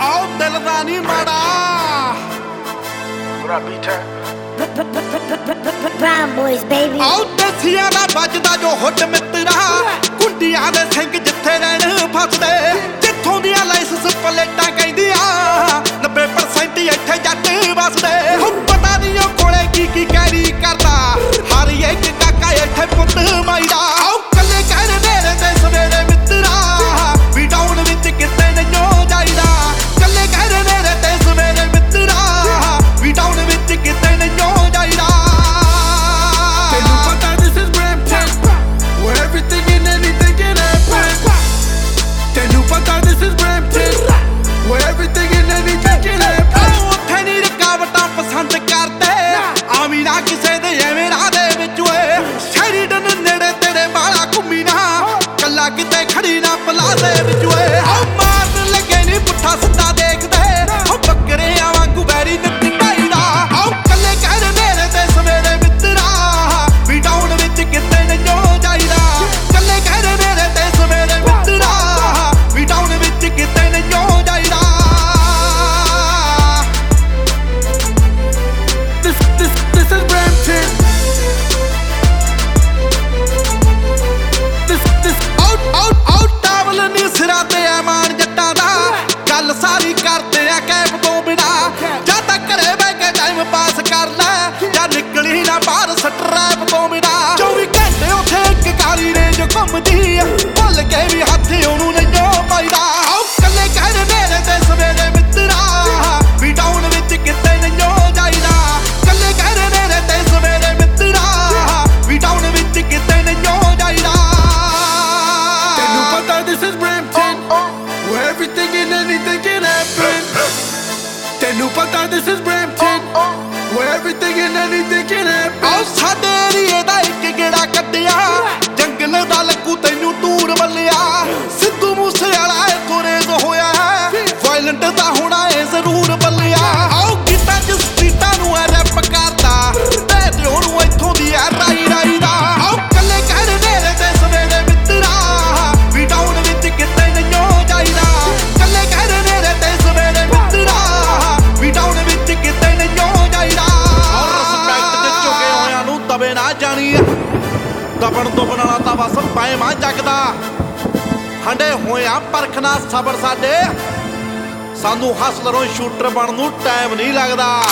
ਆਉ ਦਿਲ ਦਾ ਨਹੀਂ ਮੜਾ Brown boys, baby. ਆਉ ਦੇਸੀਆਂ ਦਾ ਵੱਜਦਾ ਜੋ ਹੁੱਟ ਮਿੱਤਰਾ ਕੁੰਡੀਆਂ ਦੇ ਸਿੰਘ ਜਿੱਥੇ ਰਹਿਣ ਫਸਦੇ। ਜਿੱਥੋਂ ਦੀਆਂ ਲਾਇਸੈਂਸ ਪਲੇਟਾਂ ਕਹਿੰਦੀਆਂ। 90% ਇੱਥੇ ਜੱਟ ਵਸਦੇ। ਹੁਣ ਪਤਾ ਨਹੀਂ ਉਹ ਕੋਲੇ ਕੀ ਕੀ ਕਹਿ ਤਪਦੀ ਆ ਭੁੱਲ ਕੇ ਵੀ ਹੱਥ ਉਹਨੂੰ ਨਹੀਂ ਪਾਈਦਾ ਕੱਲੇ ਕਰ ਮੇਰੇ ਤੇ ਸਵੇਰੇ ਮਿੱਤਰਾ ਵੀ ਡਾਊਨ ਵਿੱਚ ਕਿਤੇ ਨਹੀਂ ਜਾਈਦਾ ਕੱਲੇ ਕਰ ਮੇਰੇ ਤੇ ਸਵੇਰੇ ਮਿੱਤਰਾ ਵੀ ਡਾਊਨ ਵਿੱਚ ਕਿਤੇ ਨਹੀਂ ਜਾਈਦਾ ਤੈਨੂੰ ਪਤਾ this is Brampton where everything and anything can happen ਤੈਨੂੰ ਪਤਾ this is Brampton where everything and anything can happen ਸਾਡੇ ਏਰੀਏ ਦਾ ਦਬੇ ਨਾ ਜਾਣੀ ਦਬਣ ਦੁਬਣ ਵਾਲਾ ਤਾਂ ਬਸ ਪਾਇਮਾ ਜਗਦਾ। ਹੰਡੇ ਹੋਇਆ ਪਰਖਣਾ ਸਬਰ ਸਾਡੇ। ਸਾਨੂੰ ਹਸਲਰੋਂ ਸ਼ੂਟਰ ਬਣਨ ਨੂੰ ਟਾਈਮ ਨਹੀਂ ਲੱਗਦਾ।